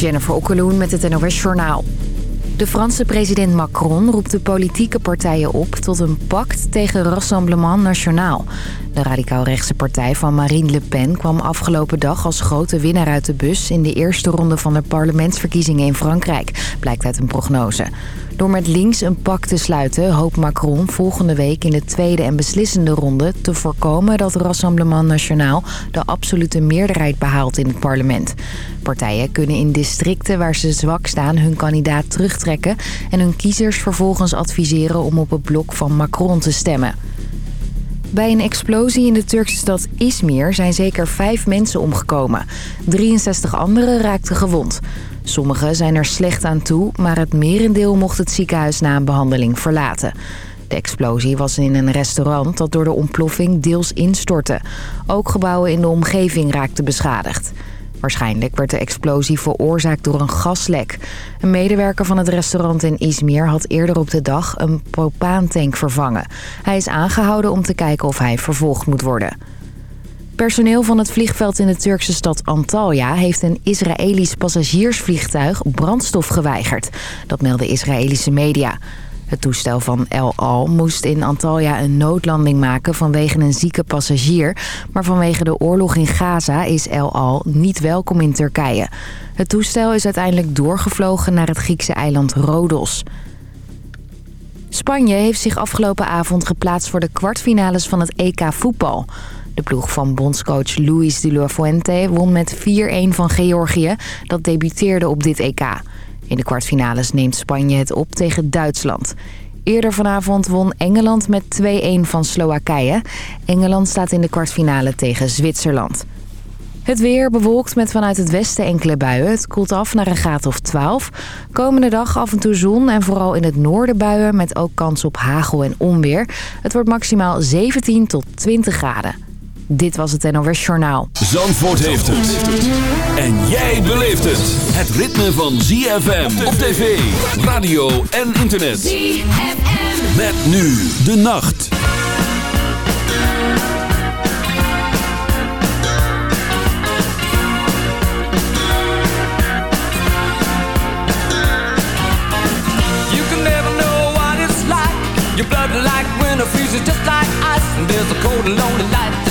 Jennifer Okkeloen met het NOS Journaal. De Franse president Macron roept de politieke partijen op tot een pact tegen Rassemblement National. De radicaal-rechtse partij van Marine Le Pen kwam afgelopen dag als grote winnaar uit de bus... in de eerste ronde van de parlementsverkiezingen in Frankrijk, blijkt uit een prognose. Door met links een pact te sluiten hoopt Macron volgende week in de tweede en beslissende ronde... te voorkomen dat Rassemblement National de absolute meerderheid behaalt in het parlement. Partijen kunnen in districten waar ze zwak staan hun kandidaat terugtrekken... en hun kiezers vervolgens adviseren om op het blok van Macron te stemmen. Bij een explosie in de Turkse stad Izmir zijn zeker vijf mensen omgekomen. 63 anderen raakten gewond. Sommigen zijn er slecht aan toe, maar het merendeel mocht het ziekenhuis na een behandeling verlaten. De explosie was in een restaurant dat door de ontploffing deels instortte. Ook gebouwen in de omgeving raakten beschadigd. Waarschijnlijk werd de explosie veroorzaakt door een gaslek. Een medewerker van het restaurant in Izmir had eerder op de dag een propaantank vervangen. Hij is aangehouden om te kijken of hij vervolgd moet worden. Personeel van het vliegveld in de Turkse stad Antalya... heeft een Israëlisch passagiersvliegtuig brandstof geweigerd. Dat melden Israëlische media. Het toestel van El Al moest in Antalya een noodlanding maken vanwege een zieke passagier. Maar vanwege de oorlog in Gaza is El Al niet welkom in Turkije. Het toestel is uiteindelijk doorgevlogen naar het Griekse eiland Rodos. Spanje heeft zich afgelopen avond geplaatst voor de kwartfinales van het EK voetbal. De ploeg van bondscoach Luis de la Fuente won met 4-1 van Georgië. Dat debuteerde op dit EK. In de kwartfinales neemt Spanje het op tegen Duitsland. Eerder vanavond won Engeland met 2-1 van Slowakije. Engeland staat in de kwartfinale tegen Zwitserland. Het weer bewolkt met vanuit het westen enkele buien. Het koelt af naar een graad of 12. Komende dag af en toe zon en vooral in het noorden buien... met ook kans op hagel en onweer. Het wordt maximaal 17 tot 20 graden. Dit was het NOS Journaal. Zandvoort heeft het. En jij beleeft het. Het ritme van ZFM op tv, radio en internet. ZFM. Met nu de nacht. You can never know what it's like. Your blood like winter freezes just like ice. And there's a cold and lonely light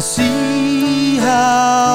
see how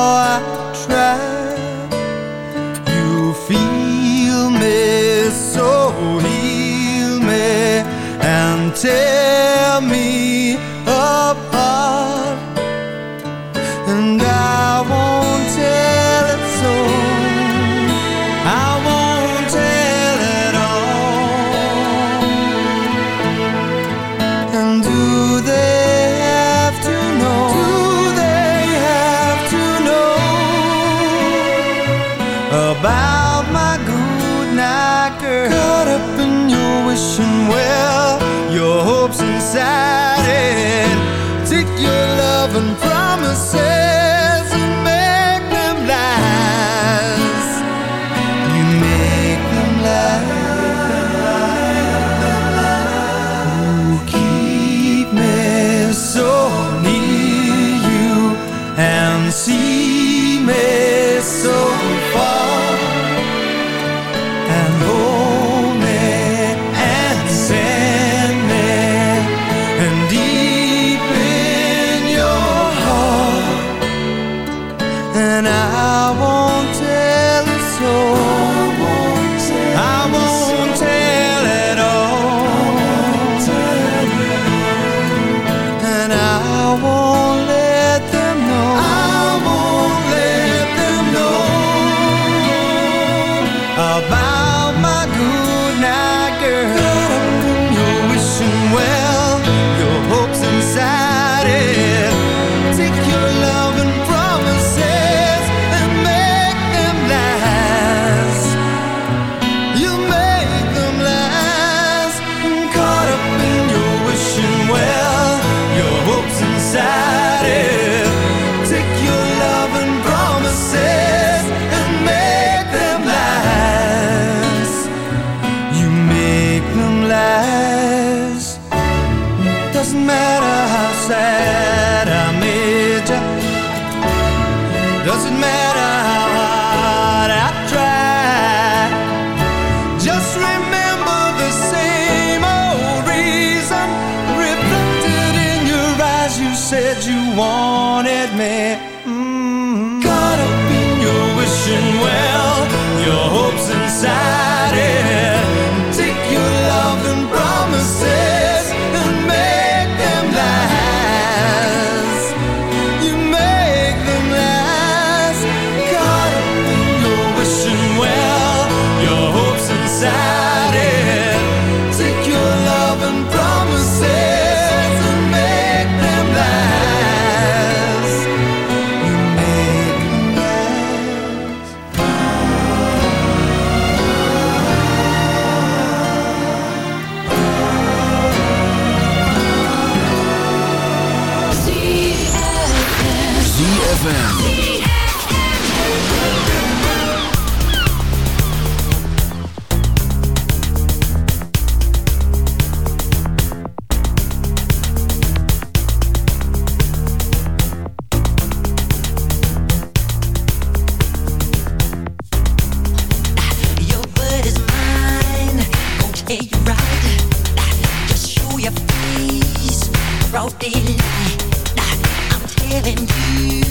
telling you.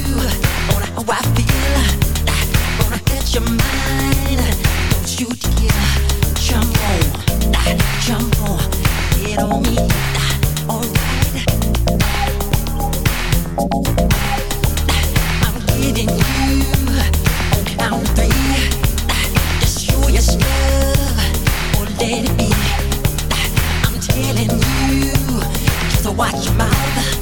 Oh, I feel like gonna get your mind. Don't you dare jump on, jump on, get on me. Alright. I'm giving you on three. Your or let it be. I'm telling you, just watch your mouth.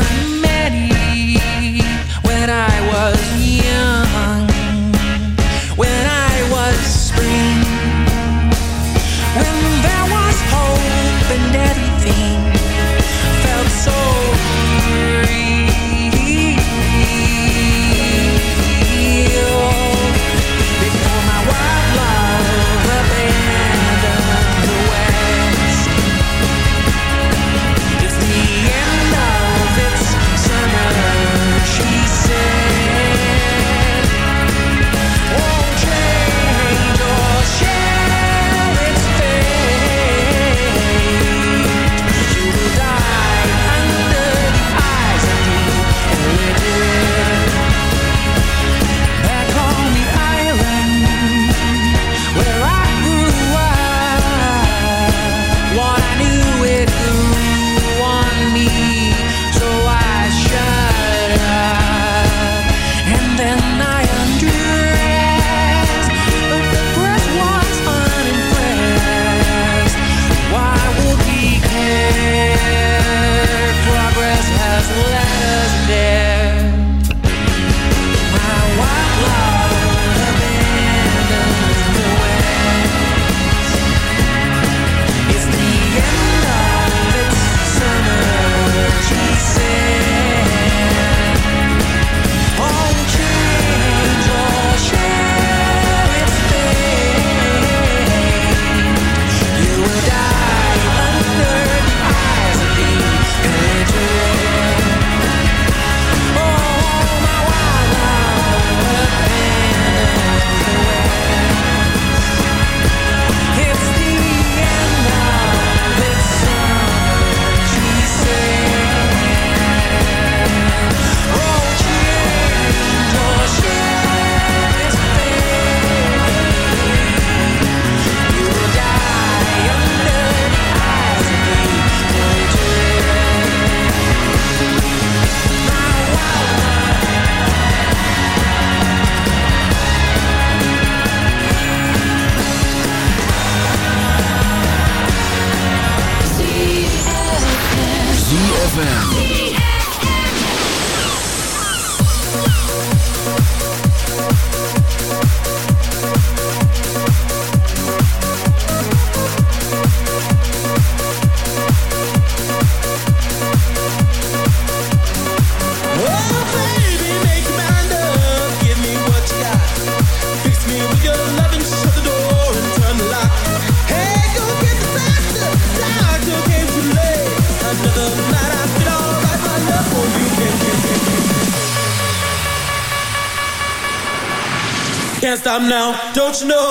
Don't you know?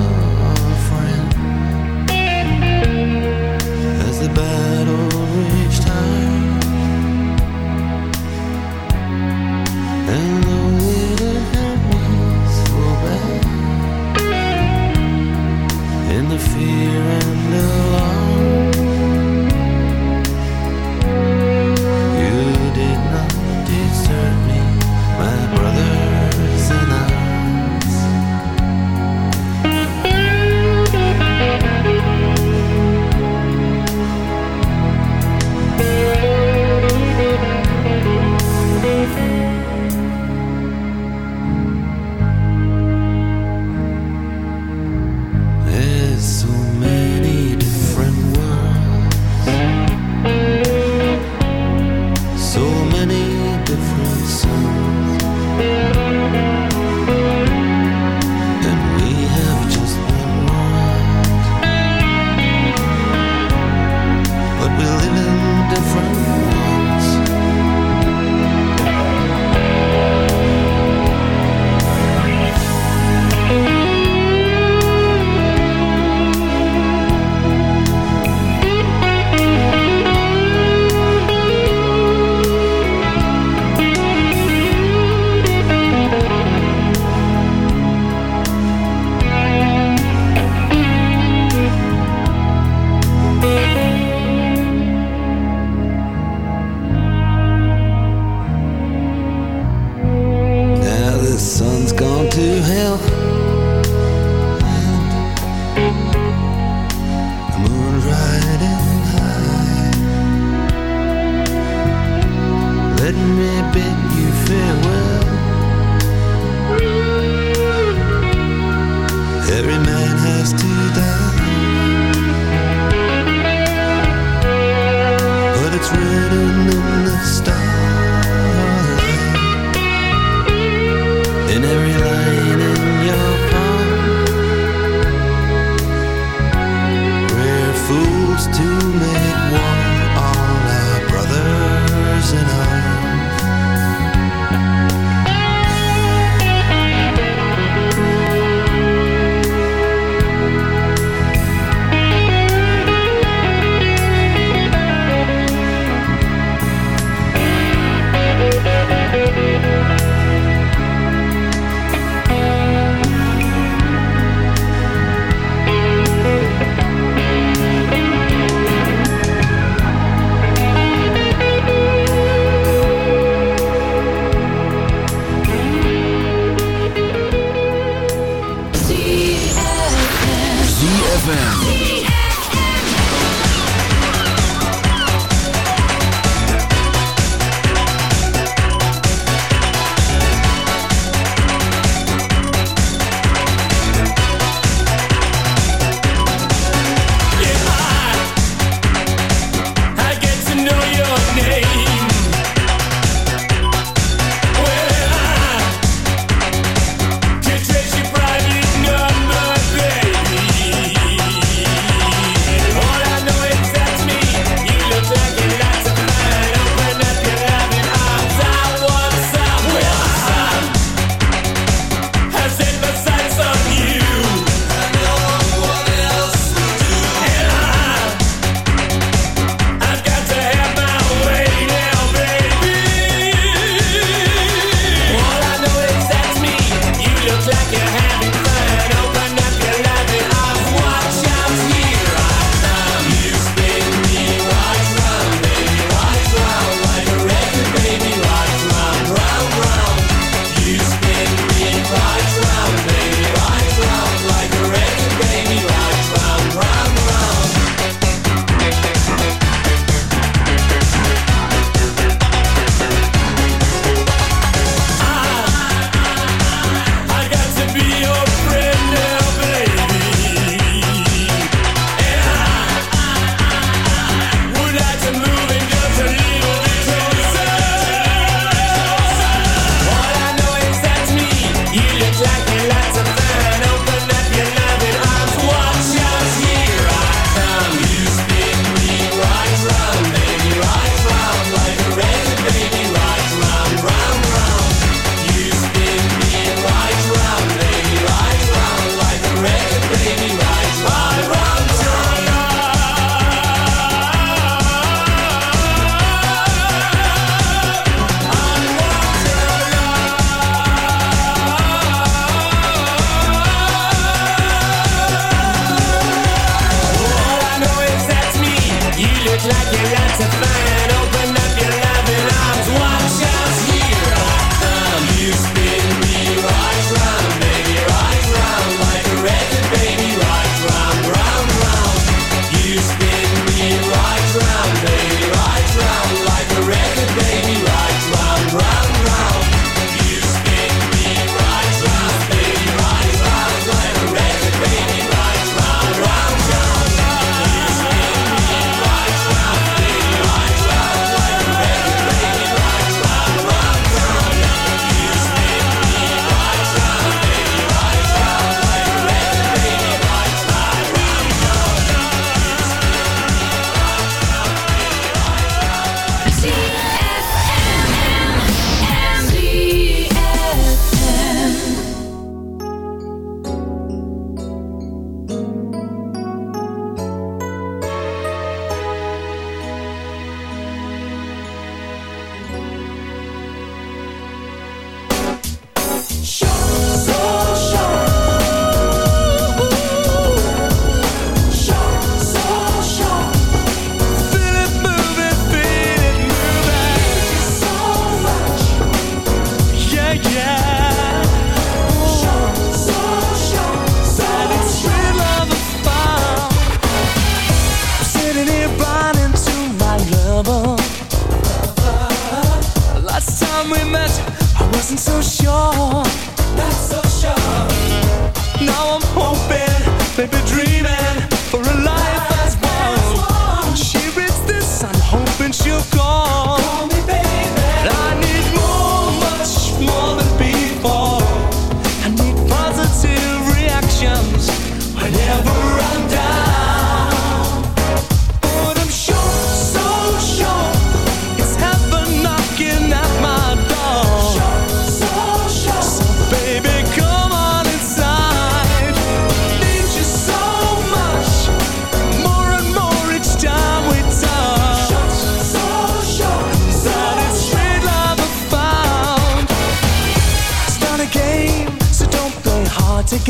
I'm so sure.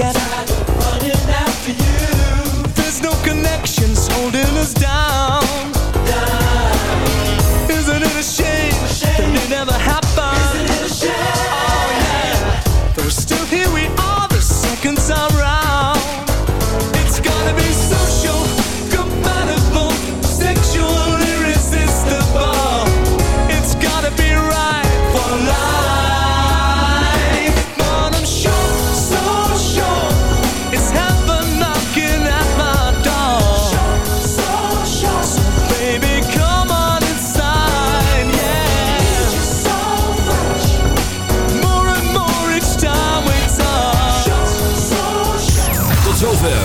together.